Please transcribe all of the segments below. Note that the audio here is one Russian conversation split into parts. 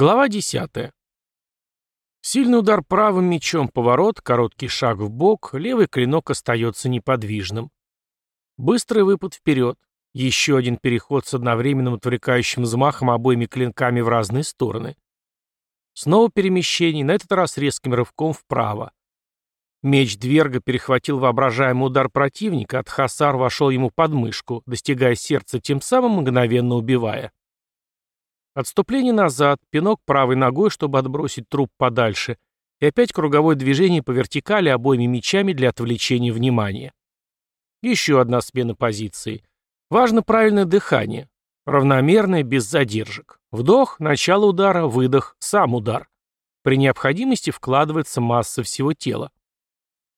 Глава 10. Сильный удар правым мечом поворот, короткий шаг в бок, левый клинок остается неподвижным. Быстрый выпад вперед, еще один переход с одновременным отвлекающим взмахом обоими клинками в разные стороны. Снова перемещение, на этот раз резким рывком вправо. Меч Дверга перехватил воображаемый удар противника, от Хасар вошел ему под мышку, достигая сердца, тем самым мгновенно убивая. Отступление назад, пинок правой ногой, чтобы отбросить труп подальше, и опять круговое движение по вертикали обоими мечами для отвлечения внимания. Еще одна смена позиции. Важно правильное дыхание. Равномерное, без задержек. Вдох, начало удара, выдох, сам удар. При необходимости вкладывается масса всего тела.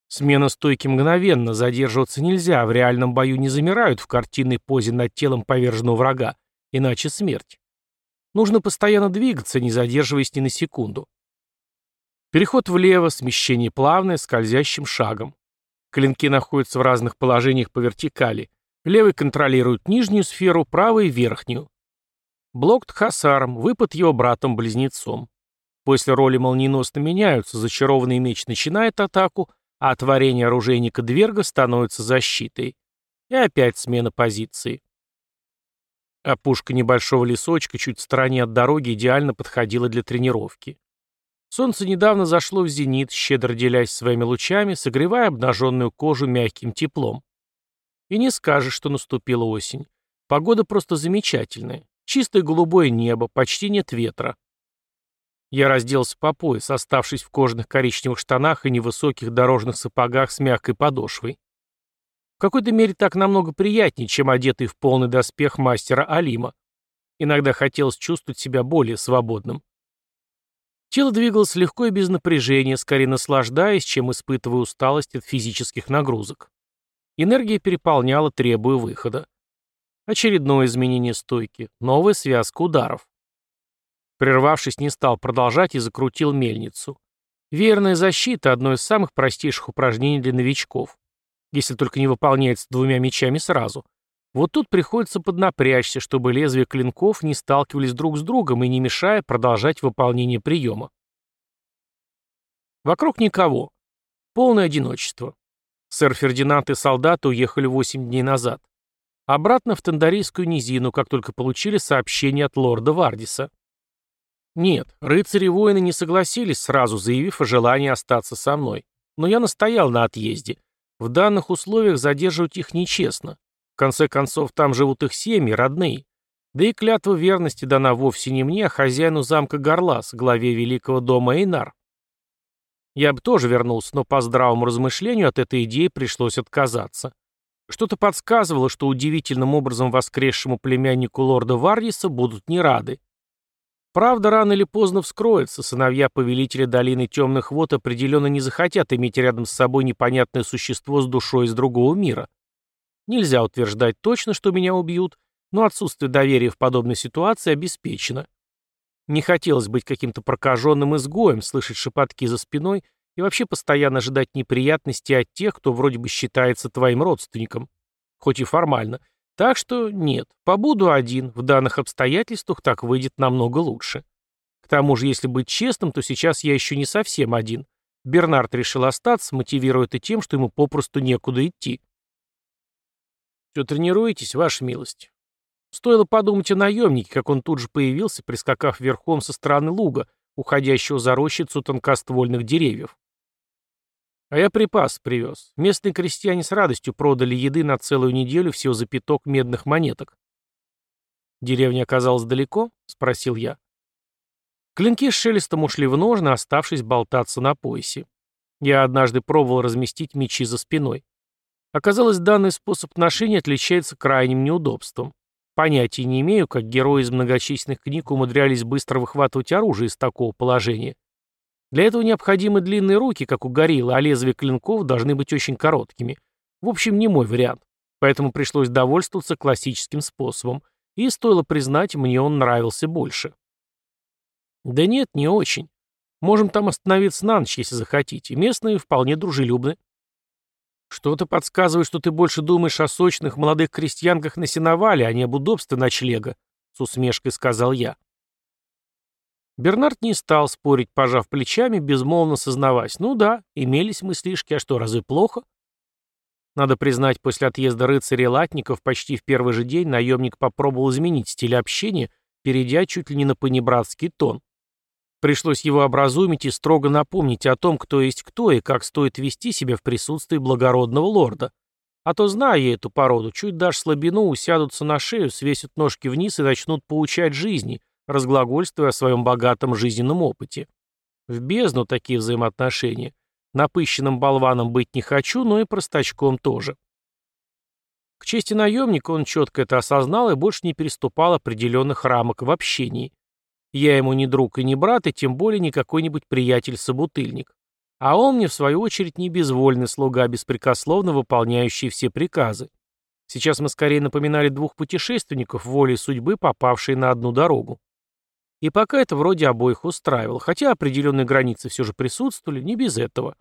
Смена стойки мгновенно, задерживаться нельзя, в реальном бою не замирают в картинной позе над телом поверженного врага, иначе смерть. Нужно постоянно двигаться, не задерживаясь ни на секунду. Переход влево, смещение плавное, скользящим шагом. Клинки находятся в разных положениях по вертикали. Левый контролирует нижнюю сферу, правый — верхнюю. Блок Тхасаром, выпад его братом-близнецом. После роли молниеносно меняются, зачарованный меч начинает атаку, а творение оружейника Дверга становится защитой. И опять смена позиции. Опушка небольшого лесочка чуть в стороне от дороги идеально подходила для тренировки. Солнце недавно зашло в зенит, щедро делясь своими лучами, согревая обнаженную кожу мягким теплом. И не скажешь, что наступила осень. Погода просто замечательная. Чистое голубое небо, почти нет ветра. Я разделся по пояс, оставшись в кожаных коричневых штанах и невысоких дорожных сапогах с мягкой подошвой какой-то мере так намного приятнее, чем одетый в полный доспех мастера Алима. Иногда хотелось чувствовать себя более свободным. Тело двигалось легко и без напряжения, скорее наслаждаясь, чем испытывая усталость от физических нагрузок. Энергия переполняла, требуя выхода. Очередное изменение стойки, новая связка ударов. Прервавшись, не стал продолжать и закрутил мельницу. Верная защита – одно из самых простейших упражнений для новичков если только не выполняется двумя мечами сразу. Вот тут приходится поднапрячься, чтобы лезвия клинков не сталкивались друг с другом и не мешая продолжать выполнение приема. Вокруг никого. Полное одиночество. Сэр Фердинанд и солдаты уехали восемь дней назад. Обратно в Тандарийскую низину, как только получили сообщение от лорда Вардиса. Нет, рыцари-воины не согласились, сразу заявив о желании остаться со мной. Но я настоял на отъезде – в данных условиях задерживать их нечестно. В конце концов, там живут их семьи, родные. Да и клятва верности дана вовсе не мне, а хозяину замка Горлас, главе великого дома Эйнар. Я бы тоже вернулся, но по здравому размышлению от этой идеи пришлось отказаться. Что-то подсказывало, что удивительным образом воскресшему племяннику лорда Варриса будут не рады. Правда, рано или поздно вскроется, сыновья повелителя долины темных вод определенно не захотят иметь рядом с собой непонятное существо с душой из другого мира. Нельзя утверждать точно, что меня убьют, но отсутствие доверия в подобной ситуации обеспечено. Не хотелось быть каким-то прокаженным изгоем, слышать шепотки за спиной и вообще постоянно ожидать неприятностей от тех, кто вроде бы считается твоим родственником. Хоть и формально, так что нет, побуду один, в данных обстоятельствах так выйдет намного лучше. К тому же, если быть честным, то сейчас я еще не совсем один. Бернард решил остаться, мотивируя это тем, что ему попросту некуда идти. «Все тренируетесь, ваша милость?» Стоило подумать о наемнике, как он тут же появился, прискакав верхом со стороны луга, уходящего за рощицу тонкоствольных деревьев. А я припас привез. Местные крестьяне с радостью продали еды на целую неделю всего за пяток медных монеток. «Деревня оказалась далеко?» — спросил я. Клинки с шелестом ушли в ножны, оставшись болтаться на поясе. Я однажды пробовал разместить мечи за спиной. Оказалось, данный способ ношения отличается крайним неудобством. Понятия не имею, как герои из многочисленных книг умудрялись быстро выхватывать оружие из такого положения. Для этого необходимы длинные руки, как у гориллы, а лезвия клинков должны быть очень короткими. В общем, не мой вариант. Поэтому пришлось довольствоваться классическим способом. И, стоило признать, мне он нравился больше. Да нет, не очень. Можем там остановиться на ночь, если захотите. Местные вполне дружелюбны. Что-то подсказывает, что ты больше думаешь о сочных молодых крестьянках на сеновале, а не об удобстве ночлега, с усмешкой сказал я. Бернард не стал спорить, пожав плечами, безмолвно сознаваясь. Ну да, имелись мыслишки, а что, разве плохо? Надо признать, после отъезда рыцарей латников почти в первый же день наемник попробовал изменить стиль общения, перейдя чуть ли не на понебратский тон. Пришлось его образумить и строго напомнить о том, кто есть кто и как стоит вести себя в присутствии благородного лорда. А то, зная эту породу, чуть дашь слабину, усядутся на шею, свесят ножки вниз и начнут поучать жизни, разглагольствуя о своем богатом жизненном опыте. В бездну такие взаимоотношения. Напыщенным болваном быть не хочу, но и простачком тоже. К чести наемника он четко это осознал и больше не переступал определенных рамок в общении. Я ему не друг и не брат, и тем более не какой-нибудь приятель-собутыльник. А он мне, в свою очередь, не безвольный слуга, беспрекословно выполняющий все приказы. Сейчас мы скорее напоминали двух путешественников, волей судьбы, попавшие на одну дорогу. И пока это вроде обоих устраивало, хотя определенные границы все же присутствовали, не без этого.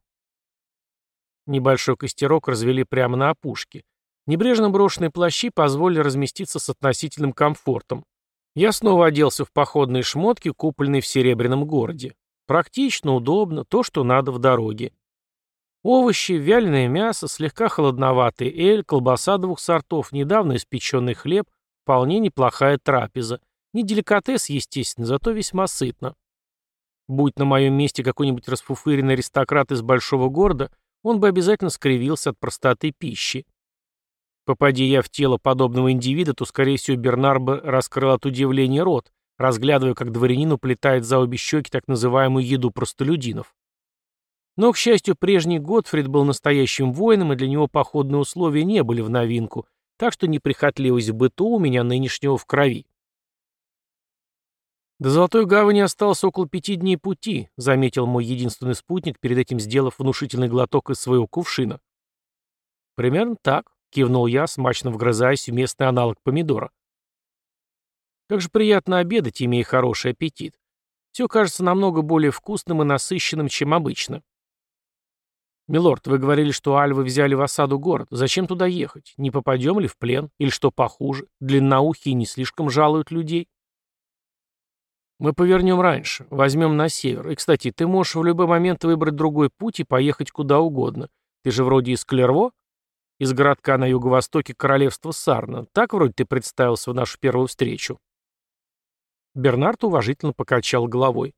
Небольшой костерок развели прямо на опушке. Небрежно брошенные плащи позволили разместиться с относительным комфортом. Я снова оделся в походные шмотки, купленные в Серебряном городе. Практично, удобно, то, что надо в дороге. Овощи, вяленое мясо, слегка холодноватый эль, колбаса двух сортов, недавно испеченный хлеб, вполне неплохая трапеза. Не деликатес, естественно, зато весьма сытно. Будь на моем месте какой-нибудь расфуфыренный аристократ из большого города, он бы обязательно скривился от простоты пищи. Попади я в тело подобного индивида, то, скорее всего, Бернар бы раскрыл от удивления рот, разглядывая, как дворянин уплетает за обе щеки так называемую еду простолюдинов. Но, к счастью, прежний Готфрид был настоящим воином, и для него походные условия не были в новинку, так что неприхотливость в быту у меня нынешнего в крови. «До Золотой Гавани осталось около пяти дней пути», — заметил мой единственный спутник, перед этим сделав внушительный глоток из своего кувшина. «Примерно так», — кивнул я, смачно вгрызаясь в местный аналог помидора. «Как же приятно обедать, имея хороший аппетит. Все кажется намного более вкусным и насыщенным, чем обычно». «Милорд, вы говорили, что альвы взяли в осаду город. Зачем туда ехать? Не попадем ли в плен? Или что похуже? Длинноухие не слишком жалуют людей?» Мы повернем раньше, возьмем на север. И, кстати, ты можешь в любой момент выбрать другой путь и поехать куда угодно. Ты же вроде из Клерво? Из городка на юго-востоке королевства Сарна. Так вроде ты представился в нашу первую встречу. Бернард уважительно покачал головой.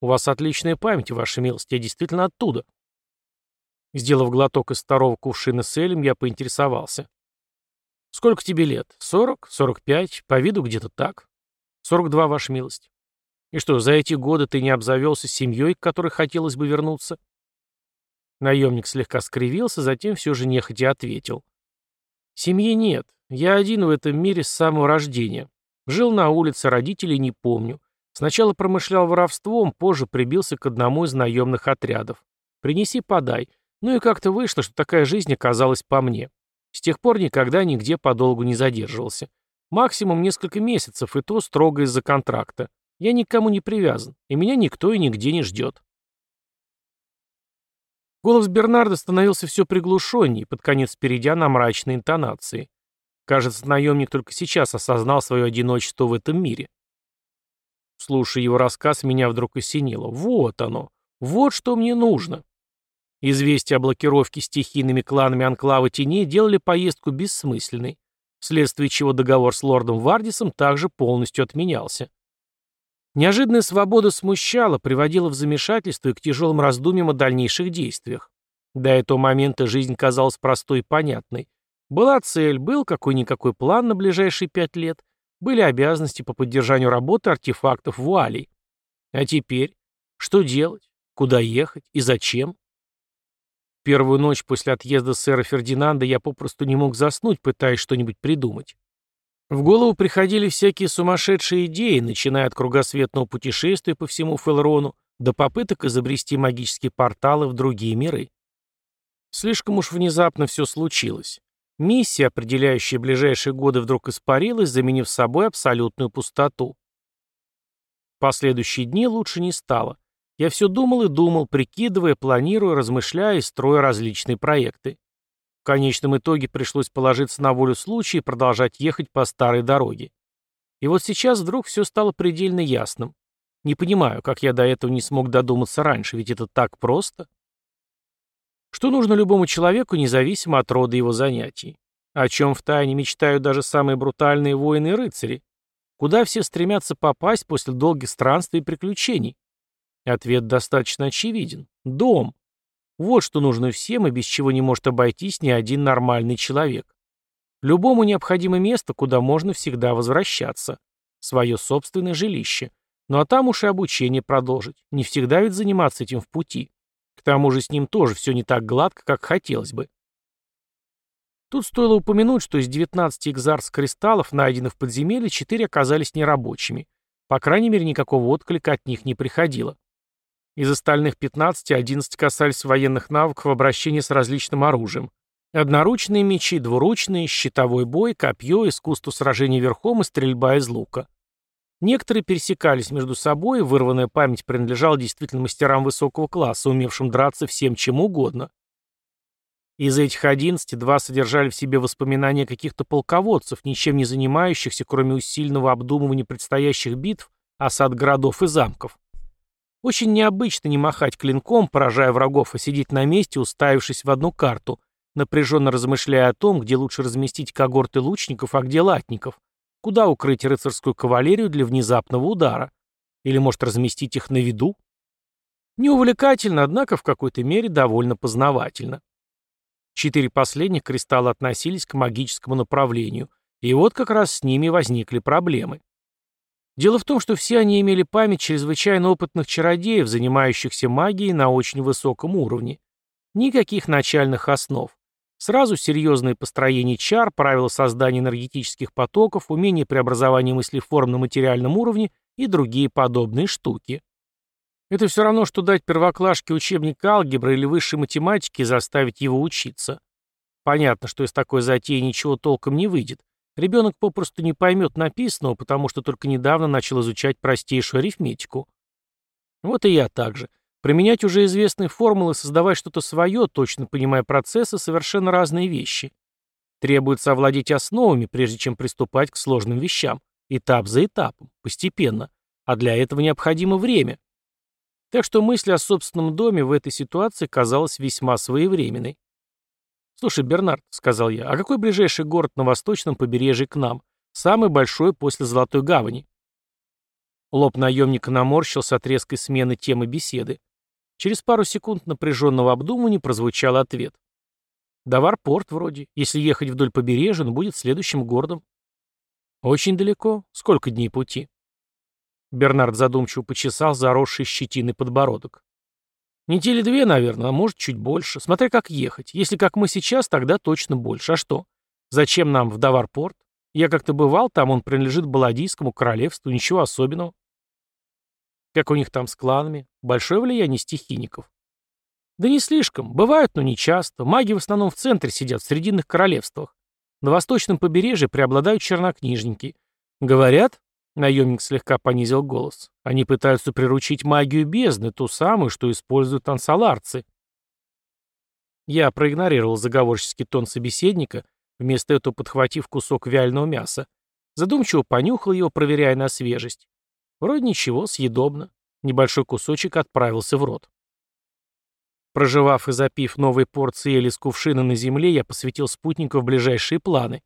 «У вас отличная память, ваша милость, я действительно оттуда». Сделав глоток из второго кувшина с элем, я поинтересовался. «Сколько тебе лет? Сорок? Сорок пять? По виду где-то так?» «Сорок два, ваша милость». И что, за эти годы ты не обзавелся семьей, к которой хотелось бы вернуться? Наемник слегка скривился, затем все же нехотя ответил. Семьи нет. Я один в этом мире с самого рождения. Жил на улице, родителей не помню. Сначала промышлял воровством, позже прибился к одному из наемных отрядов. Принеси, подай. Ну и как-то вышло, что такая жизнь оказалась по мне. С тех пор никогда нигде подолгу не задерживался. Максимум несколько месяцев, и то строго из-за контракта. Я никому не привязан, и меня никто и нигде не ждет. Голос Бернарда становился все приглушеннее, под конец перейдя на мрачные интонации. Кажется, наемник только сейчас осознал свое одиночество в этом мире. Слушая его рассказ, меня вдруг осенило. Вот оно. Вот что мне нужно. Известия о блокировке стихийными кланами Анклава Теней делали поездку бессмысленной, вследствие чего договор с лордом Вардисом также полностью отменялся. Неожиданная свобода смущала, приводила в замешательство и к тяжелым раздумьям о дальнейших действиях. До этого момента жизнь казалась простой и понятной. Была цель, был какой-никакой план на ближайшие пять лет, были обязанности по поддержанию работы артефактов вуалей. А теперь? Что делать? Куда ехать? И зачем? Первую ночь после отъезда сэра Фердинанда я попросту не мог заснуть, пытаясь что-нибудь придумать. В голову приходили всякие сумасшедшие идеи, начиная от кругосветного путешествия по всему Фелрону до попыток изобрести магические порталы в другие миры. Слишком уж внезапно все случилось. Миссия, определяющая ближайшие годы, вдруг испарилась, заменив собой абсолютную пустоту. Последующие дни лучше не стало. Я все думал и думал, прикидывая, планируя, размышляя и строя различные проекты конечном итоге пришлось положиться на волю случая и продолжать ехать по старой дороге. И вот сейчас вдруг все стало предельно ясным. Не понимаю, как я до этого не смог додуматься раньше, ведь это так просто. Что нужно любому человеку, независимо от рода его занятий? О чем втайне мечтают даже самые брутальные воины и рыцари? Куда все стремятся попасть после долгих странствий и приключений? Ответ достаточно очевиден. Дом. Вот что нужно всем и без чего не может обойтись ни один нормальный человек. Любому необходимо место, куда можно всегда возвращаться. Свое собственное жилище. Ну а там уж и обучение продолжить. Не всегда ведь заниматься этим в пути. К тому же с ним тоже все не так гладко, как хотелось бы. Тут стоило упомянуть, что из 19 экзарс-кристаллов, найденных в подземелье, 4 оказались нерабочими. По крайней мере, никакого отклика от них не приходило. Из остальных 15 11 касались военных навыков в обращении с различным оружием. Одноручные мечи, двуручные, щитовой бой, копье, искусство сражения верхом и стрельба из лука. Некоторые пересекались между собой, вырванная память принадлежала действительно мастерам высокого класса, умевшим драться всем чем угодно. Из этих 11 два содержали в себе воспоминания каких-то полководцев, ничем не занимающихся, кроме усиленного обдумывания предстоящих битв, осад городов и замков. Очень необычно не махать клинком, поражая врагов, а сидеть на месте, уставившись в одну карту, напряженно размышляя о том, где лучше разместить когорты лучников, а где латников, куда укрыть рыцарскую кавалерию для внезапного удара, или, может, разместить их на виду. Неувлекательно, однако в какой-то мере довольно познавательно. Четыре последних кристалла относились к магическому направлению, и вот как раз с ними возникли проблемы. Дело в том, что все они имели память чрезвычайно опытных чародеев, занимающихся магией на очень высоком уровне. Никаких начальных основ. Сразу серьезное построение чар, правила создания энергетических потоков, умение преобразования мыслеформ на материальном уровне и другие подобные штуки. Это все равно, что дать первоклашке учебник алгебры или высшей математики и заставить его учиться. Понятно, что из такой затеи ничего толком не выйдет, Ребенок попросту не поймет написанного, потому что только недавно начал изучать простейшую арифметику. Вот и я также. Применять уже известные формулы, создавать что-то свое, точно понимая процессы, совершенно разные вещи. Требуется овладеть основами, прежде чем приступать к сложным вещам. Этап за этапом, постепенно. А для этого необходимо время. Так что мысль о собственном доме в этой ситуации казалась весьма своевременной. «Слушай, Бернард», — сказал я, — «а какой ближайший город на восточном побережье к нам? Самый большой после Золотой Гавани?» Лоб наемника наморщился от резкой смены темы беседы. Через пару секунд напряженного обдумывания прозвучал ответ. «Давар-порт вроде. Если ехать вдоль побережья, он будет следующим городом». «Очень далеко. Сколько дней пути?» Бернард задумчиво почесал заросший щетиной подбородок. Недели две, наверное, а может чуть больше. Смотря как ехать. Если как мы сейчас, тогда точно больше. А что? Зачем нам в Даварпорт? Я как-то бывал там, он принадлежит Баладийскому королевству, ничего особенного. Как у них там с кланами? Большое влияние стихийников? Да не слишком. Бывают, но не часто. Маги в основном в центре сидят, в срединных королевствах. На восточном побережье преобладают чернокнижники. Говорят, Наемник слегка понизил голос. Они пытаются приручить магию бездны, ту самую, что используют ансаларцы. Я проигнорировал заговорческий тон собеседника, вместо этого подхватив кусок вяленого мяса. Задумчиво понюхал его, проверяя на свежесть. Вроде ничего, съедобно. Небольшой кусочек отправился в рот. Проживав и запив новой порции эли с кувшина на земле, я посвятил спутников ближайшие планы.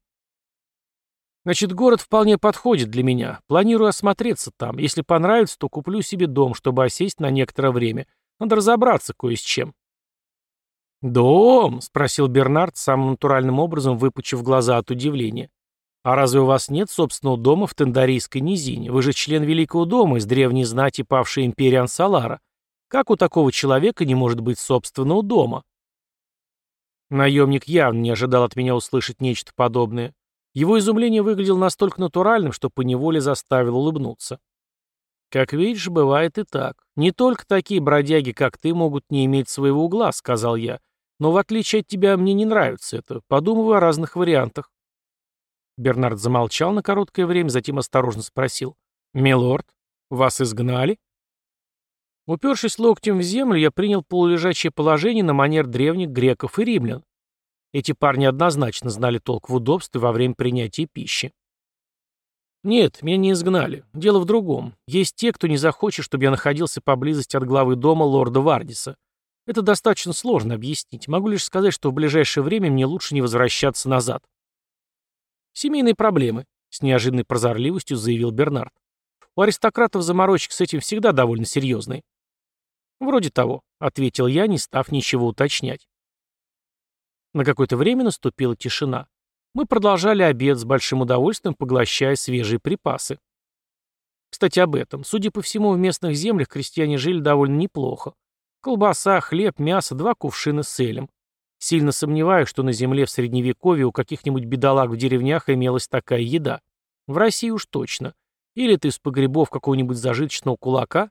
Значит, город вполне подходит для меня. Планирую осмотреться там. Если понравится, то куплю себе дом, чтобы осесть на некоторое время. Надо разобраться кое с чем. «Дом?» — спросил Бернард, самым натуральным образом выпучив глаза от удивления. «А разве у вас нет собственного дома в Тендарийской низине? Вы же член Великого дома из древней знати павшей империи Ансалара. Как у такого человека не может быть собственного дома?» Наемник явно не ожидал от меня услышать нечто подобное. Его изумление выглядело настолько натуральным, что поневоле заставил улыбнуться. «Как видишь, бывает и так. Не только такие бродяги, как ты, могут не иметь своего угла», — сказал я. «Но в отличие от тебя мне не нравится это. Подумываю о разных вариантах». Бернард замолчал на короткое время, затем осторожно спросил. «Милорд, вас изгнали?» Упершись локтем в землю, я принял полулежачее положение на манер древних греков и римлян. Эти парни однозначно знали толк в удобстве во время принятия пищи. Нет, меня не изгнали. Дело в другом. Есть те, кто не захочет, чтобы я находился поблизости от главы дома лорда Вардиса. Это достаточно сложно объяснить. Могу лишь сказать, что в ближайшее время мне лучше не возвращаться назад. Семейные проблемы, с неожиданной прозорливостью заявил Бернард. У аристократов заморочки с этим всегда довольно серьезные. Вроде того, ответил я, не став ничего уточнять. На какое-то время наступила тишина. Мы продолжали обед с большим удовольствием, поглощая свежие припасы. Кстати, об этом. Судя по всему, в местных землях крестьяне жили довольно неплохо. Колбаса, хлеб, мясо, два кувшина с элем. Сильно сомневаюсь, что на земле в средневековье у каких-нибудь бедолаг в деревнях имелась такая еда. В России уж точно. Или ты из погребов какого-нибудь зажиточного кулака?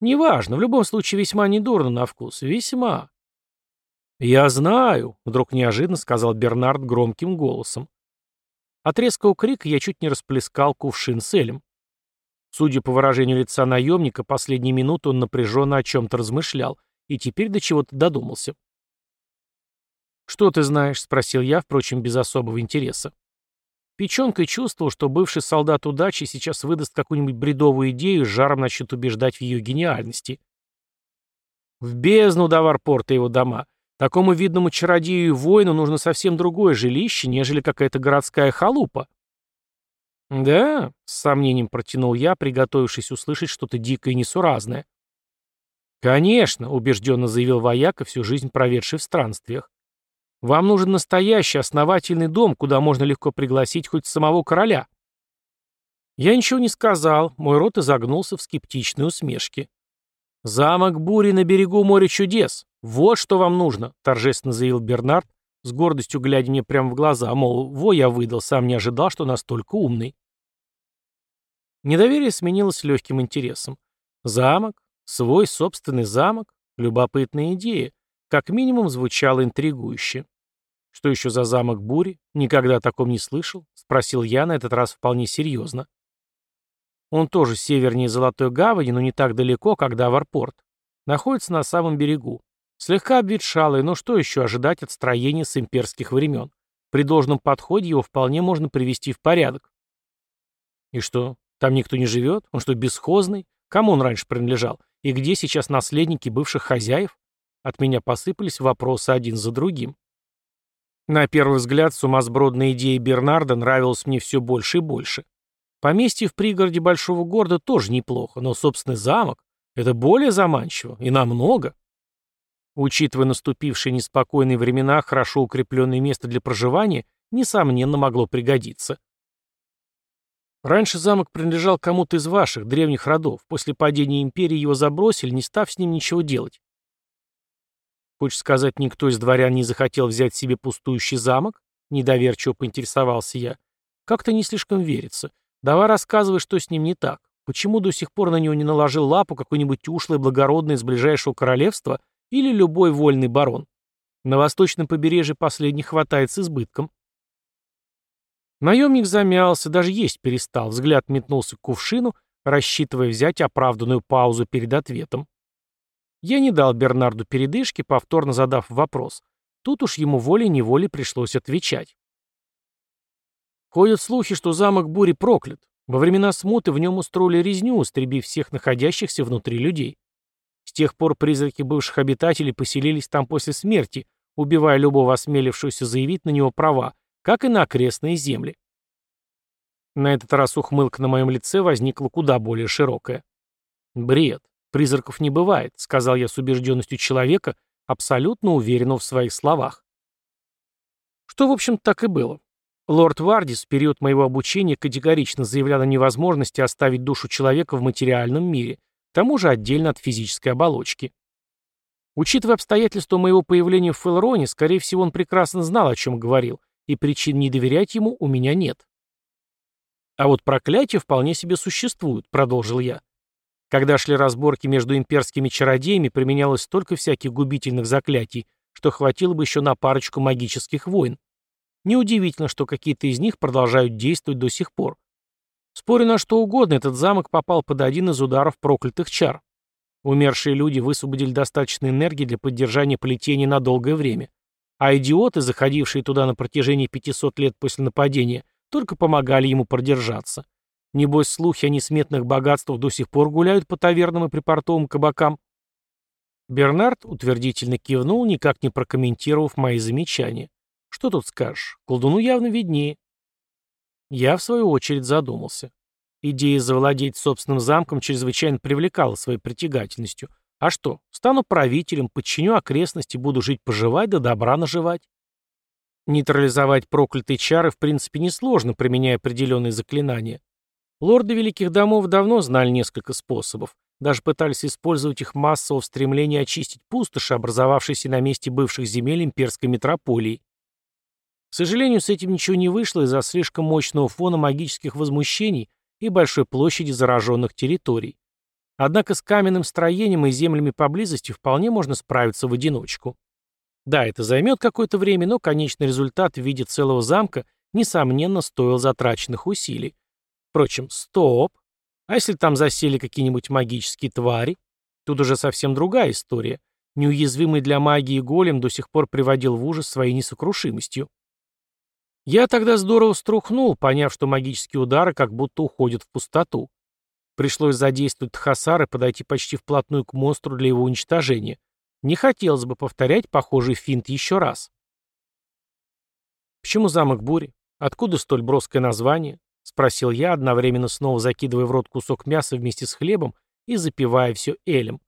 Неважно, в любом случае весьма недурно на вкус. Весьма. «Я знаю», — вдруг неожиданно сказал Бернард громким голосом. От резкого крика я чуть не расплескал кувшин с элем. Судя по выражению лица наемника, последние минуты он напряженно о чем-то размышлял и теперь до чего-то додумался. «Что ты знаешь?» — спросил я, впрочем, без особого интереса. Печенкой чувствовал, что бывший солдат удачи сейчас выдаст какую-нибудь бредовую идею и жаром начнет убеждать в ее гениальности. В бездну до Варпорта его дома. Такому видному чародею и воину нужно совсем другое жилище, нежели какая-то городская халупа. «Да», — с сомнением протянул я, приготовившись услышать что-то дикое и несуразное. «Конечно», — убежденно заявил вояка, всю жизнь проведший в странствиях. «Вам нужен настоящий, основательный дом, куда можно легко пригласить хоть самого короля». Я ничего не сказал, мой рот изогнулся в скептичной усмешке. «Замок бури на берегу моря чудес. Вот что вам нужно», — торжественно заявил Бернард, с гордостью глядя мне прямо в глаза, мол, во я выдал, сам не ожидал, что настолько умный. Недоверие сменилось легким интересом. Замок, свой собственный замок, любопытная идея, как минимум звучало интригующе. «Что еще за замок бури? Никогда о таком не слышал?» — спросил я на этот раз вполне серьезно. Он тоже севернее Золотой Гавани, но не так далеко, как Даварпорт. Находится на самом берегу. Слегка обветшалый, но что еще ожидать от строения с имперских времен? При должном подходе его вполне можно привести в порядок. И что, там никто не живет? Он что, бесхозный? Кому он раньше принадлежал? И где сейчас наследники бывших хозяев? От меня посыпались вопросы один за другим. На первый взгляд, сумасбродная идея Бернарда нравилась мне все больше и больше. Поместье в пригороде большого города тоже неплохо, но собственный замок — это более заманчиво, и намного. Учитывая наступившие неспокойные времена, хорошо укрепленное место для проживания, несомненно, могло пригодиться. Раньше замок принадлежал кому-то из ваших, древних родов. После падения империи его забросили, не став с ним ничего делать. Хочешь сказать, никто из дворян не захотел взять себе пустующий замок? Недоверчиво поинтересовался я. Как-то не слишком верится. Давай рассказывай, что с ним не так. Почему до сих пор на него не наложил лапу какой-нибудь ушлый благородный из ближайшего королевства или любой вольный барон? На восточном побережье последних хватает с избытком. Наемник замялся, даже есть перестал, взгляд метнулся к кувшину, рассчитывая взять оправданную паузу перед ответом. Я не дал Бернарду передышки, повторно задав вопрос. Тут уж ему волей-неволей пришлось отвечать. Ходят слухи, что замок Бури проклят. Во времена смуты в нем устроили резню, истребив всех находящихся внутри людей. С тех пор призраки бывших обитателей поселились там после смерти, убивая любого осмелившегося заявить на него права, как и на окрестные земли. На этот раз ухмылка на моем лице возникла куда более широкая. «Бред. Призраков не бывает», — сказал я с убежденностью человека, абсолютно уверенного в своих словах. Что, в общем так и было. Лорд Вардис в период моего обучения категорично заявлял о невозможности оставить душу человека в материальном мире, тому же отдельно от физической оболочки. Учитывая обстоятельства моего появления в Фелроне, скорее всего, он прекрасно знал, о чем говорил, и причин не доверять ему у меня нет. А вот проклятия вполне себе существуют, продолжил я. Когда шли разборки между имперскими чародеями, применялось столько всяких губительных заклятий, что хватило бы еще на парочку магических войн. Неудивительно, что какие-то из них продолжают действовать до сих пор. Спорю на что угодно, этот замок попал под один из ударов проклятых чар. Умершие люди высвободили достаточно энергии для поддержания плетения на долгое время. А идиоты, заходившие туда на протяжении 500 лет после нападения, только помогали ему продержаться. Небось, слухи о несметных богатствах до сих пор гуляют по тавернам и припортовым кабакам. Бернард утвердительно кивнул, никак не прокомментировав мои замечания. Что тут скажешь? Колдуну явно виднее. Я, в свою очередь, задумался. Идея завладеть собственным замком чрезвычайно привлекала своей притягательностью. А что, стану правителем, подчиню окрестности, буду жить-поживать, да добра наживать. Нейтрализовать проклятые чары в принципе несложно, применяя определенные заклинания. Лорды Великих Домов давно знали несколько способов. Даже пытались использовать их массово в стремлении очистить пустоши, образовавшиеся на месте бывших земель имперской метрополии. К сожалению, с этим ничего не вышло из-за слишком мощного фона магических возмущений и большой площади зараженных территорий. Однако с каменным строением и землями поблизости вполне можно справиться в одиночку. Да, это займет какое-то время, но конечный результат в виде целого замка, несомненно, стоил затраченных усилий. Впрочем, стоп. А если там засели какие-нибудь магические твари? Тут уже совсем другая история. Неуязвимый для магии голем до сих пор приводил в ужас своей несокрушимостью. Я тогда здорово струхнул, поняв, что магические удары как будто уходят в пустоту. Пришлось задействовать Тхасар и подойти почти вплотную к монстру для его уничтожения. Не хотелось бы повторять похожий финт еще раз. «Почему замок бури? Откуда столь броское название?» — спросил я, одновременно снова закидывая в рот кусок мяса вместе с хлебом и запивая все элем.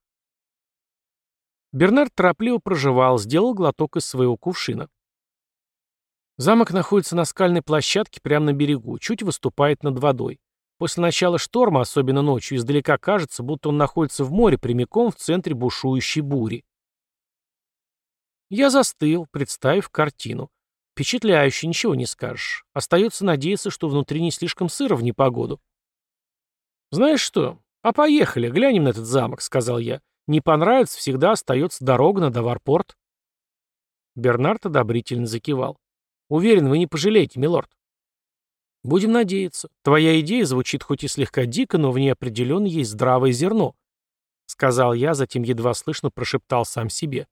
Бернард торопливо проживал, сделал глоток из своего кувшина. Замок находится на скальной площадке прямо на берегу, чуть выступает над водой. После начала шторма, особенно ночью, издалека кажется, будто он находится в море прямиком в центре бушующей бури. Я застыл, представив картину. Впечатляюще, ничего не скажешь. Остается надеяться, что внутри не слишком сыро в непогоду. «Знаешь что? А поехали, глянем на этот замок», — сказал я. «Не понравится, всегда остается дорога на Даварпорт». Бернард одобрительно закивал. Уверен, вы не пожалеете, милорд. Будем надеяться. Твоя идея звучит хоть и слегка дико, но в ней определенно есть здравое зерно. Сказал я, затем едва слышно прошептал сам себе.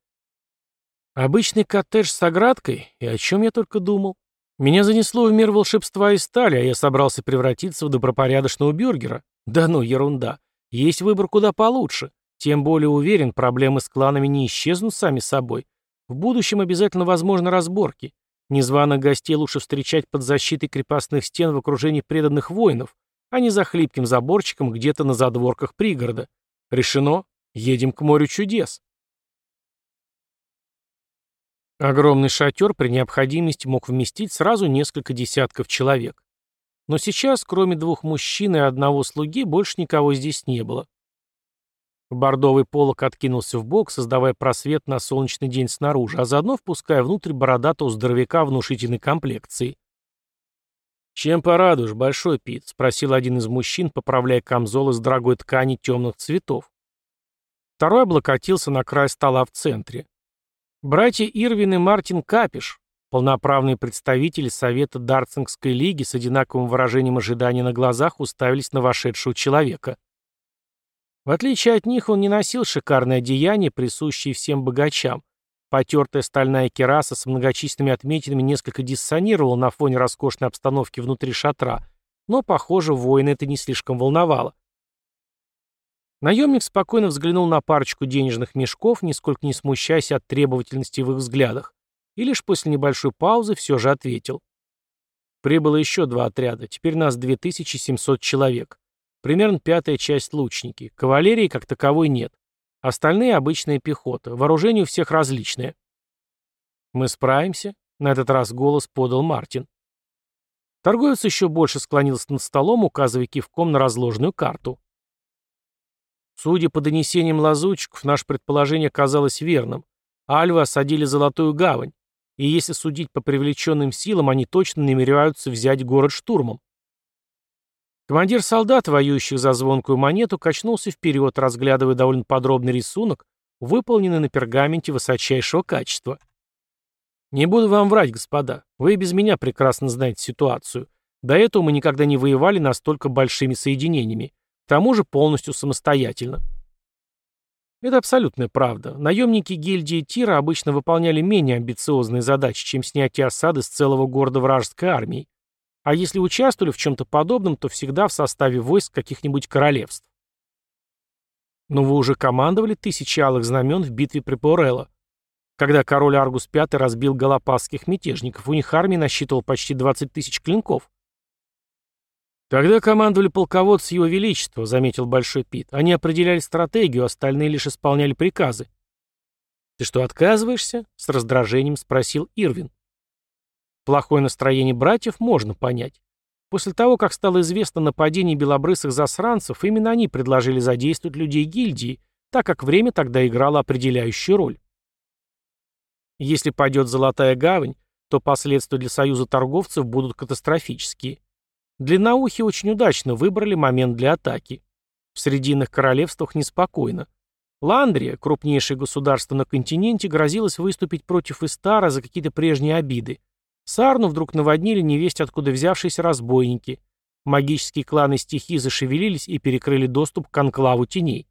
Обычный коттедж с оградкой? И о чем я только думал? Меня занесло в мир волшебства и стали, а я собрался превратиться в добропорядочного бюргера. Да ну, ерунда. Есть выбор куда получше. Тем более уверен, проблемы с кланами не исчезнут сами собой. В будущем обязательно возможны разборки. Незваных гостей лучше встречать под защитой крепостных стен в окружении преданных воинов, а не за хлипким заборчиком где-то на задворках пригорода. Решено. Едем к морю чудес. Огромный шатер при необходимости мог вместить сразу несколько десятков человек. Но сейчас, кроме двух мужчин и одного слуги, больше никого здесь не было. Бордовый полог откинулся в бок, создавая просвет на солнечный день снаружи, а заодно впуская внутрь бородатого здоровяка внушительной комплекции. «Чем порадуешь, Большой Пит?» — спросил один из мужчин, поправляя камзол из дорогой ткани темных цветов. Второй облокотился на край стола в центре. Братья Ирвин и Мартин Капиш, полноправные представители Совета Дарцингской лиги с одинаковым выражением ожидания на глазах, уставились на вошедшего человека. В отличие от них, он не носил шикарное одеяние, присущее всем богачам. Потертая стальная кераса с многочисленными отметинами несколько диссонировала на фоне роскошной обстановки внутри шатра, но, похоже, воина это не слишком волновало. Наемник спокойно взглянул на парочку денежных мешков, нисколько не смущаясь от требовательности в их взглядах, и лишь после небольшой паузы все же ответил. Прибыло еще два отряда, теперь нас 2700 человек. Примерно пятая часть лучники. Кавалерии как таковой нет. Остальные — обычная пехота. Вооружение у всех различное. «Мы справимся?» — на этот раз голос подал Мартин. Торговец еще больше склонился над столом, указывая кивком на разложенную карту. Судя по донесениям лазутчиков, наше предположение казалось верным. Альвы осадили Золотую Гавань, и если судить по привлеченным силам, они точно намереваются взять город штурмом. Командир солдат, воюющих за звонкую монету, качнулся вперед, разглядывая довольно подробный рисунок, выполненный на пергаменте высочайшего качества. «Не буду вам врать, господа. Вы и без меня прекрасно знаете ситуацию. До этого мы никогда не воевали настолько большими соединениями. К тому же полностью самостоятельно». Это абсолютная правда. Наемники гильдии Тира обычно выполняли менее амбициозные задачи, чем снятие осады с целого города вражеской армии. А если участвовали в чем-то подобном, то всегда в составе войск каких-нибудь королевств. Но вы уже командовали тысячи алых знамен в битве при Порелло. Когда король Аргус V разбил галапасских мятежников, у них армия насчитывала почти 20 тысяч клинков. Тогда командовали полководцы его величества, заметил Большой Пит. Они определяли стратегию, остальные лишь исполняли приказы. «Ты что, отказываешься?» — с раздражением спросил Ирвин. Плохое настроение братьев можно понять. После того, как стало известно о нападении белобрысых засранцев, именно они предложили задействовать людей гильдии, так как время тогда играло определяющую роль. Если пойдет Золотая Гавань, то последствия для союза торговцев будут катастрофические. Длинноухи очень удачно выбрали момент для атаки. В Срединных королевствах неспокойно. Ландрия, крупнейшее государство на континенте, грозилось выступить против Истара за какие-то прежние обиды. Сарну вдруг наводнили невесть откуда взявшиеся разбойники. Магические кланы стихии зашевелились и перекрыли доступ к анклаву теней.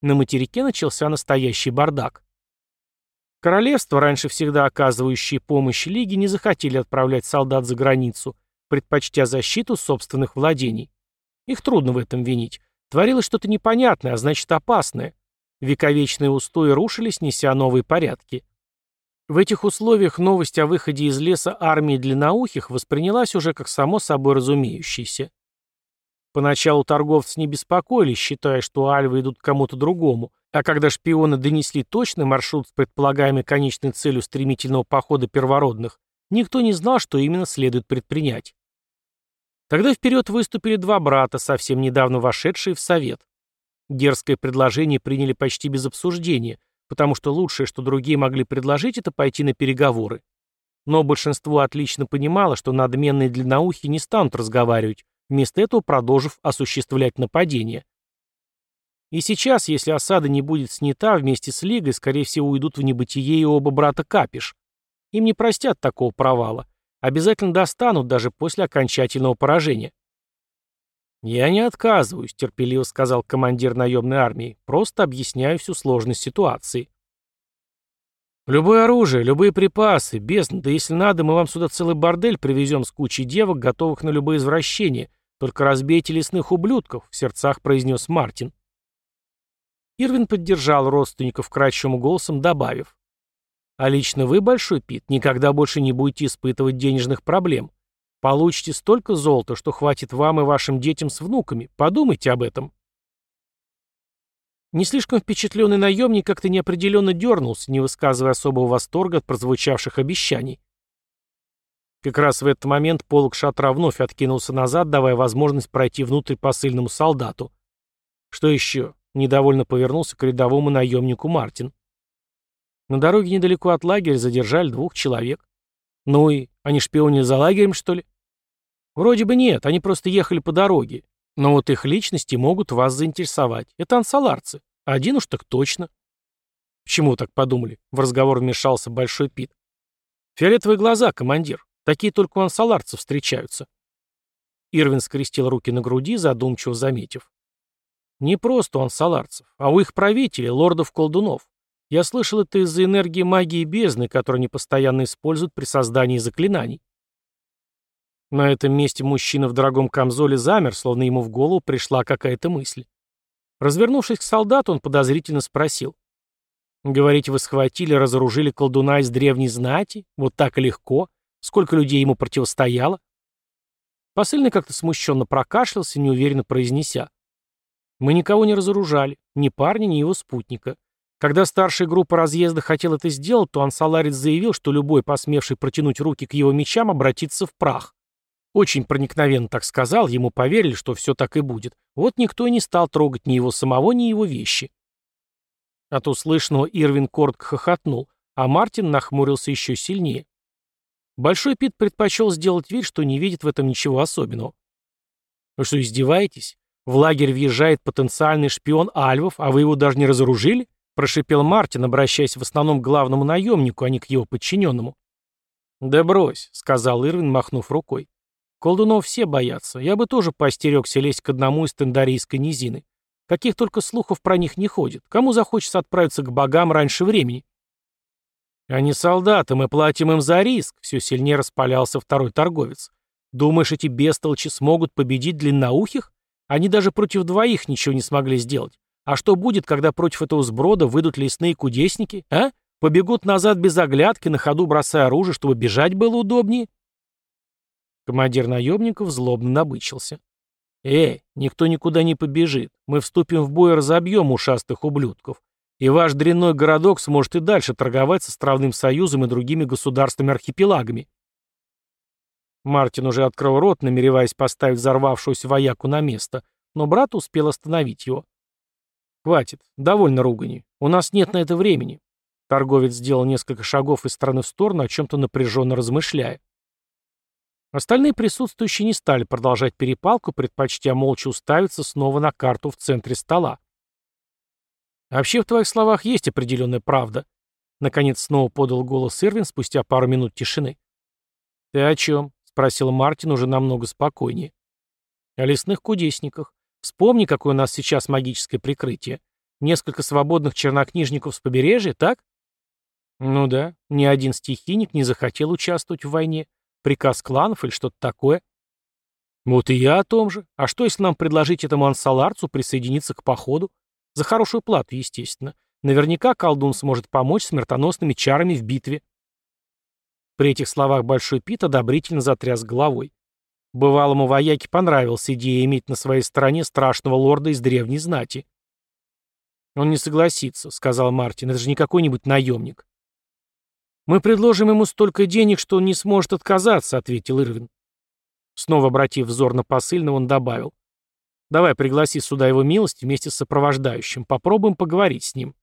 На материке начался настоящий бардак. Королевства, раньше всегда оказывающие помощь Лиге, не захотели отправлять солдат за границу, предпочтя защиту собственных владений. Их трудно в этом винить. Творилось что-то непонятное, а значит опасное. Вековечные устои рушились, неся новые порядки. В этих условиях новость о выходе из леса армии длинноухих воспринялась уже как само собой разумеющееся. Поначалу торговцы не беспокоились, считая, что альвы идут к кому-то другому, а когда шпионы донесли точный маршрут с предполагаемой конечной целью стремительного похода первородных, никто не знал, что именно следует предпринять. Тогда вперед выступили два брата, совсем недавно вошедшие в совет. Дерзкое предложение приняли почти без обсуждения – потому что лучшее, что другие могли предложить, это пойти на переговоры. Но большинство отлично понимало, что надменные длинноухие не станут разговаривать, вместо этого продолжив осуществлять нападение. И сейчас, если осада не будет снята, вместе с Лигой, скорее всего, уйдут в небытие и оба брата Капиш. Им не простят такого провала. Обязательно достанут даже после окончательного поражения. «Я не отказываюсь», — терпеливо сказал командир наемной армии. «Просто объясняю всю сложность ситуации». «Любое оружие, любые припасы, бездна, да если надо, мы вам сюда целый бордель привезем с кучей девок, готовых на любые извращения. Только разбейте лесных ублюдков», — в сердцах произнес Мартин. Ирвин поддержал родственников кратчевым голосом, добавив. «А лично вы, Большой Пит, никогда больше не будете испытывать денежных проблем. Получите столько золота, что хватит вам и вашим детям с внуками. Подумайте об этом. Не слишком впечатленный наемник как-то неопределенно дернулся, не высказывая особого восторга от прозвучавших обещаний. Как раз в этот момент полог шатра вновь откинулся назад, давая возможность пройти внутрь посыльному солдату. Что еще? Недовольно повернулся к рядовому наемнику Мартин. На дороге недалеко от лагеря задержали двух человек. Ну и они шпионили за лагерем, что ли? Вроде бы нет, они просто ехали по дороге. Но вот их личности могут вас заинтересовать. Это ансаларцы. Один уж так точно. Почему так подумали? В разговор вмешался Большой Пит. Фиолетовые глаза, командир. Такие только у ансаларцев встречаются. Ирвин скрестил руки на груди, задумчиво заметив. Не просто у ансаларцев, а у их правителей, лордов-колдунов. Я слышал это из-за энергии магии бездны, которую они постоянно используют при создании заклинаний. На этом месте мужчина в дорогом камзоле замер, словно ему в голову пришла какая-то мысль. Развернувшись к солдату, он подозрительно спросил. «Говорите, вы схватили, разоружили колдуна из древней знати? Вот так легко? Сколько людей ему противостояло?» Посыльный как-то смущенно прокашлялся, неуверенно произнеся. «Мы никого не разоружали, ни парня, ни его спутника. Когда старшая группа разъезда хотела это сделать, то Ансаларец заявил, что любой, посмевший протянуть руки к его мечам, обратится в прах. Очень проникновенно так сказал, ему поверили, что все так и будет. Вот никто и не стал трогать ни его самого, ни его вещи. От услышанного Ирвин коротко хохотнул, а Мартин нахмурился еще сильнее. Большой Пит предпочел сделать вид, что не видит в этом ничего особенного. «Вы что, издеваетесь? В лагерь въезжает потенциальный шпион Альвов, а вы его даже не разоружили?» — прошипел Мартин, обращаясь в основном к главному наемнику, а не к его подчиненному. «Да брось», — сказал Ирвин, махнув рукой. Колдунов все боятся. Я бы тоже поостерегся лезть к одному из Тендарийской низины. Каких только слухов про них не ходит. Кому захочется отправиться к богам раньше времени? Они солдаты, мы платим им за риск, все сильнее распалялся второй торговец. Думаешь, эти бестолчи смогут победить длинноухих? Они даже против двоих ничего не смогли сделать. А что будет, когда против этого сброда выйдут лесные кудесники, а? Побегут назад без оглядки, на ходу бросая оружие, чтобы бежать было удобнее?» Командир наемников злобно набычился. «Эй, никто никуда не побежит. Мы вступим в бой и разобьем ушастых ублюдков. И ваш дрянной городок сможет и дальше торговать с Островным Союзом и другими государствами-архипелагами. Мартин уже открыл рот, намереваясь поставить взорвавшуюся вояку на место, но брат успел остановить его. «Хватит, довольно ругани. У нас нет на это времени». Торговец сделал несколько шагов из стороны в сторону, о чем-то напряженно размышляя. Остальные присутствующие не стали продолжать перепалку, предпочтя молча уставиться снова на карту в центре стола. «Вообще в твоих словах есть определенная правда», — наконец снова подал голос Ирвин спустя пару минут тишины. «Ты о чем?» — спросил Мартин уже намного спокойнее. «О лесных кудесниках. Вспомни, какое у нас сейчас магическое прикрытие. Несколько свободных чернокнижников с побережья, так?» «Ну да, ни один стихийник не захотел участвовать в войне. Приказ кланов или что-то такое?» «Вот и я о том же. А что, если нам предложить этому ансаларцу присоединиться к походу? За хорошую плату, естественно. Наверняка колдун сможет помочь смертоносными чарами в битве». При этих словах Большой Пит одобрительно затряс головой. Бывалому вояке понравилась идея иметь на своей стороне страшного лорда из древней знати. «Он не согласится», — сказал Мартин, — «это же не какой-нибудь наемник». «Мы предложим ему столько денег, что он не сможет отказаться», — ответил Ирвин. Снова обратив взор на посыльного, он добавил. «Давай пригласи сюда его милость вместе с сопровождающим. Попробуем поговорить с ним».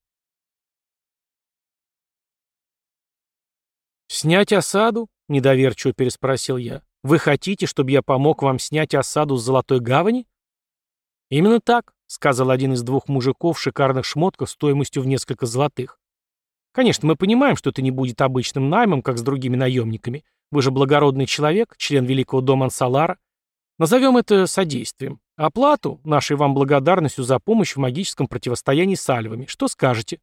«Снять осаду?» — недоверчиво переспросил я. «Вы хотите, чтобы я помог вам снять осаду с Золотой Гавани?» «Именно так», — сказал один из двух мужиков в шикарных шмотках стоимостью в несколько золотых. «Конечно, мы понимаем, что это не будет обычным наймом, как с другими наемниками. Вы же благородный человек, член Великого дома Ансалара. Назовем это содействием. Оплату, нашей вам благодарностью за помощь в магическом противостоянии с альвами. Что скажете?»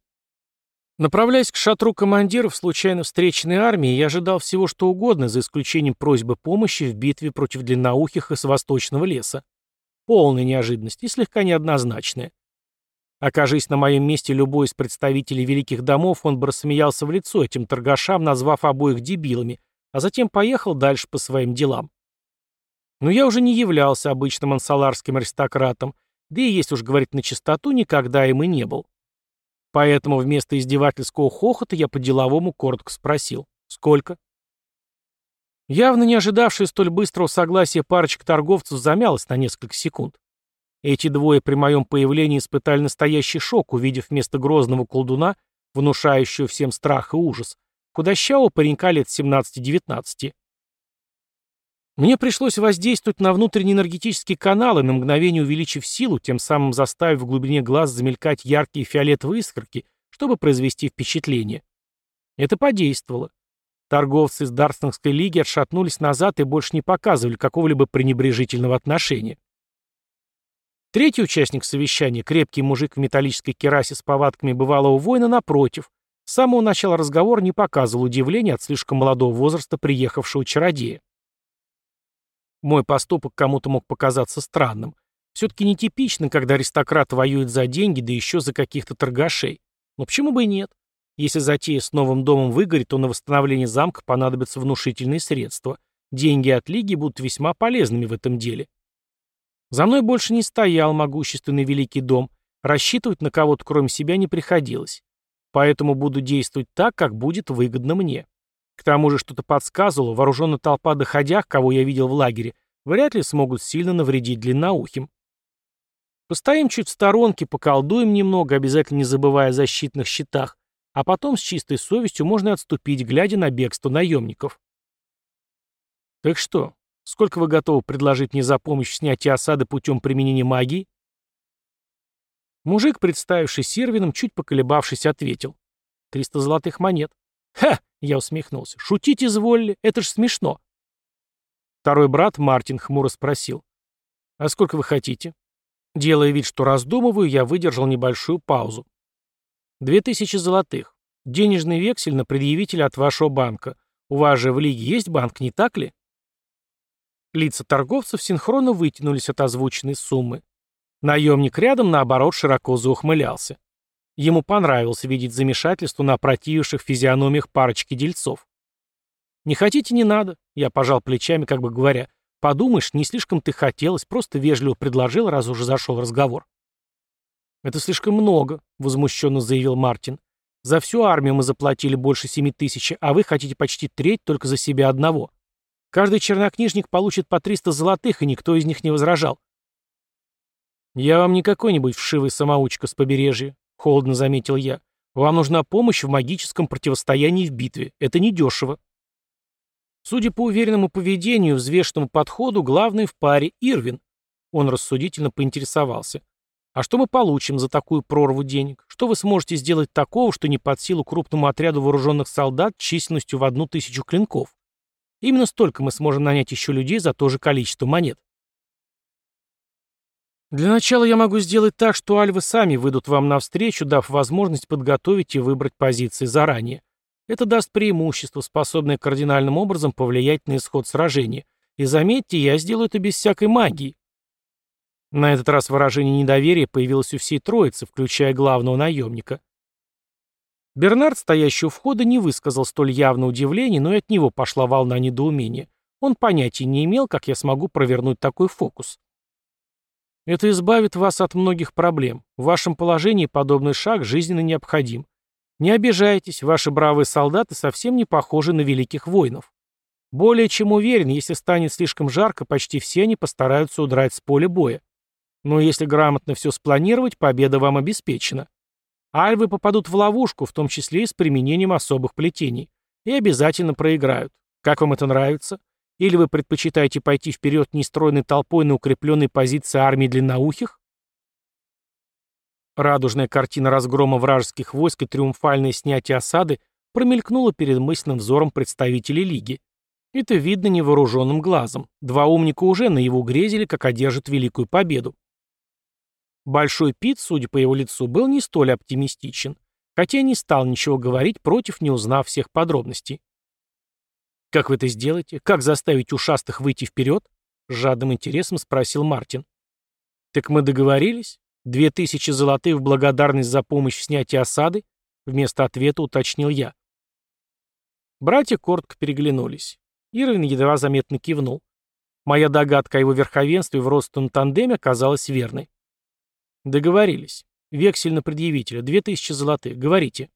Направляясь к шатру командиров случайно встреченной армии, я ожидал всего что угодно, за исключением просьбы помощи в битве против длинноухих из восточного леса. Полная неожиданность и слегка неоднозначная. Окажись на моем месте любой из представителей великих домов, он бы рассмеялся в лицо этим торгашам, назвав обоих дебилами, а затем поехал дальше по своим делам. Но я уже не являлся обычным ансаларским аристократом, да и, есть уж говорить на чистоту, никогда им и не был. Поэтому вместо издевательского хохота я по-деловому коротко спросил. «Сколько?» Явно не ожидавшая столь быстрого согласия парочка торговцев замялась на несколько секунд. Эти двое при моем появлении испытали настоящий шок, увидев вместо грозного колдуна, внушающего всем страх и ужас, худощавого паренька лет 17-19. Мне пришлось воздействовать на внутренние энергетические каналы, на мгновение увеличив силу, тем самым заставив в глубине глаз замелькать яркие фиолетовые искорки, чтобы произвести впечатление. Это подействовало. Торговцы из Дарстонской лиги отшатнулись назад и больше не показывали какого-либо пренебрежительного отношения. Третий участник совещания, крепкий мужик в металлической керасе с повадками бывалого воина, напротив, с самого начала разговора не показывал удивления от слишком молодого возраста приехавшего чародея. Мой поступок кому-то мог показаться странным. Все-таки нетипично, когда аристократ воюет за деньги, да еще за каких-то торгашей. Но почему бы и нет? Если затея с новым домом выгорит, то на восстановление замка понадобятся внушительные средства. Деньги от лиги будут весьма полезными в этом деле. За мной больше не стоял могущественный великий дом. Рассчитывать на кого-то кроме себя не приходилось. Поэтому буду действовать так, как будет выгодно мне. К тому же что-то подсказывало, вооруженная толпа доходях, кого я видел в лагере, вряд ли смогут сильно навредить длинноухим. Постоим чуть в сторонке, поколдуем немного, обязательно не забывая о защитных щитах, а потом с чистой совестью можно отступить, глядя на бегство наемников. Так что, сколько вы готовы предложить мне за помощь в осады путем применения магии? Мужик, представивший Сервином, чуть поколебавшись, ответил. «Триста золотых монет». «Ха!» — я усмехнулся. «Шутить изволили? Это ж смешно». Второй брат, Мартин, хмуро спросил. «А сколько вы хотите?» Делая вид, что раздумываю, я выдержал небольшую паузу. «Две тысячи золотых. Денежный вексель на предъявителя от вашего банка. У вас же в лиге есть банк, не так ли?» Лица торговцев синхронно вытянулись от озвученной суммы. Наемник рядом, наоборот, широко заухмылялся. Ему понравилось видеть замешательство на опротививших физиономиях парочки дельцов. «Не хотите, не надо», — я пожал плечами, как бы говоря. «Подумаешь, не слишком ты хотелось, просто вежливо предложил, раз уже зашел разговор». «Это слишком много», — возмущенно заявил Мартин. «За всю армию мы заплатили больше семи тысяч, а вы хотите почти треть только за себя одного. Каждый чернокнижник получит по триста золотых, и никто из них не возражал». «Я вам не какой-нибудь вшивый самоучка с побережья», — холодно заметил я. «Вам нужна помощь в магическом противостоянии в битве. Это недешево». Судя по уверенному поведению, взвешенному подходу, главный в паре Ирвин. Он рассудительно поинтересовался. «А что мы получим за такую прорву денег? Что вы сможете сделать такого, что не под силу крупному отряду вооруженных солдат численностью в одну тысячу клинков? Именно столько мы сможем нанять еще людей за то же количество монет». Для начала я могу сделать так, что альвы сами выйдут вам навстречу, дав возможность подготовить и выбрать позиции заранее. Это даст преимущество, способное кардинальным образом повлиять на исход сражения. И заметьте, я сделаю это без всякой магии. На этот раз выражение недоверия появилось у всей троицы, включая главного наемника. Бернард, стоящий у входа, не высказал столь явного удивления, но и от него пошла волна недоумения. Он понятия не имел, как я смогу провернуть такой фокус. Это избавит вас от многих проблем. В вашем положении подобный шаг жизненно необходим. Не обижайтесь, ваши бравые солдаты совсем не похожи на великих воинов. Более чем уверен, если станет слишком жарко, почти все они постараются удрать с поля боя. Но если грамотно все спланировать, победа вам обеспечена. Альвы попадут в ловушку, в том числе и с применением особых плетений. И обязательно проиграют. Как вам это нравится? Или вы предпочитаете пойти вперед нестройной толпой на укрепленной позиции армии длинноухих? Радужная картина разгрома вражеских войск и триумфальное снятие осады промелькнула перед мысленным взором представителей Лиги. Это видно невооруженным глазом. Два умника уже на его грезили, как одержат великую победу. Большой Пит, судя по его лицу, был не столь оптимистичен, хотя не стал ничего говорить против, не узнав всех подробностей. «Как вы это сделаете? Как заставить ушастых выйти вперед?» — с жадным интересом спросил Мартин. «Так мы договорились. Две тысячи золотых в благодарность за помощь в снятии осады?» — вместо ответа уточнил я. Братья коротко переглянулись. Ирвин едва заметно кивнул. Моя догадка о его верховенстве в родственном тандеме оказалась верной. Договорились. Вексель на предъявителя. Две тысячи золотых. Говорите.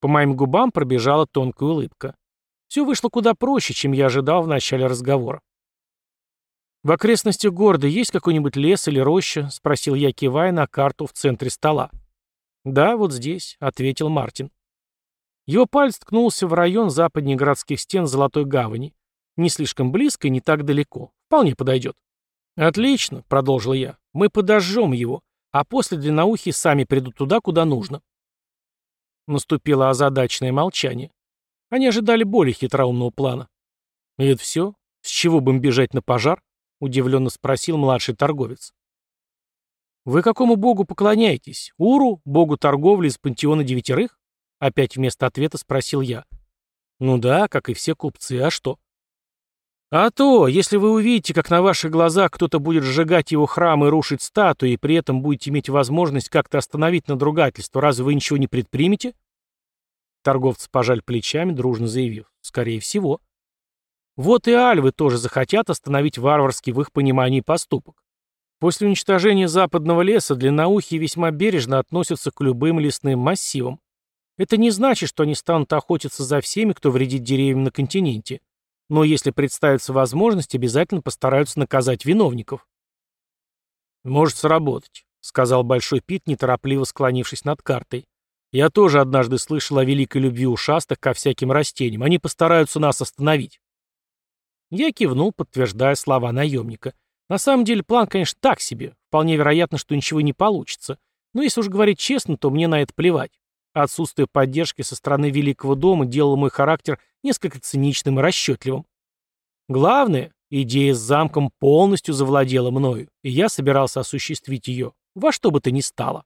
По моим губам пробежала тонкая улыбка. Все вышло куда проще, чем я ожидал в начале разговора. «В окрестностях города есть какой-нибудь лес или роща?» — спросил я, кивая на карту в центре стола. «Да, вот здесь», — ответил Мартин. Его палец ткнулся в район западней городских стен Золотой Гавани. Не слишком близко и не так далеко. Вполне подойдет. «Отлично», — продолжил я. «Мы подожжем его, а после длинноухие сами придут туда, куда нужно». Наступило озадаченное молчание. Они ожидали более хитроумного плана. «И это все? С чего бы им бежать на пожар?» — удивленно спросил младший торговец. «Вы какому богу поклоняетесь? Уру, богу торговли из пантеона девятерых?» Опять вместо ответа спросил я. «Ну да, как и все купцы, а что?» «А то, если вы увидите, как на ваших глазах кто-то будет сжигать его храм и рушить статуи, и при этом будете иметь возможность как-то остановить надругательство, разве вы ничего не предпримете?» Торговцы пожали плечами, дружно заявив. Скорее всего. Вот и альвы тоже захотят остановить варварский в их понимании поступок. После уничтожения западного леса длинноухие весьма бережно относятся к любым лесным массивам. Это не значит, что они станут охотиться за всеми, кто вредит деревьям на континенте. Но если представится возможность, обязательно постараются наказать виновников. «Может сработать», — сказал Большой Пит, неторопливо склонившись над картой. Я тоже однажды слышал о великой любви ушастых ко всяким растениям. Они постараются нас остановить. Я кивнул, подтверждая слова наемника. На самом деле план, конечно, так себе. Вполне вероятно, что ничего не получится. Но если уж говорить честно, то мне на это плевать. Отсутствие поддержки со стороны Великого дома делало мой характер несколько циничным и расчетливым. Главное, идея с замком полностью завладела мною, и я собирался осуществить ее во что бы то ни стало.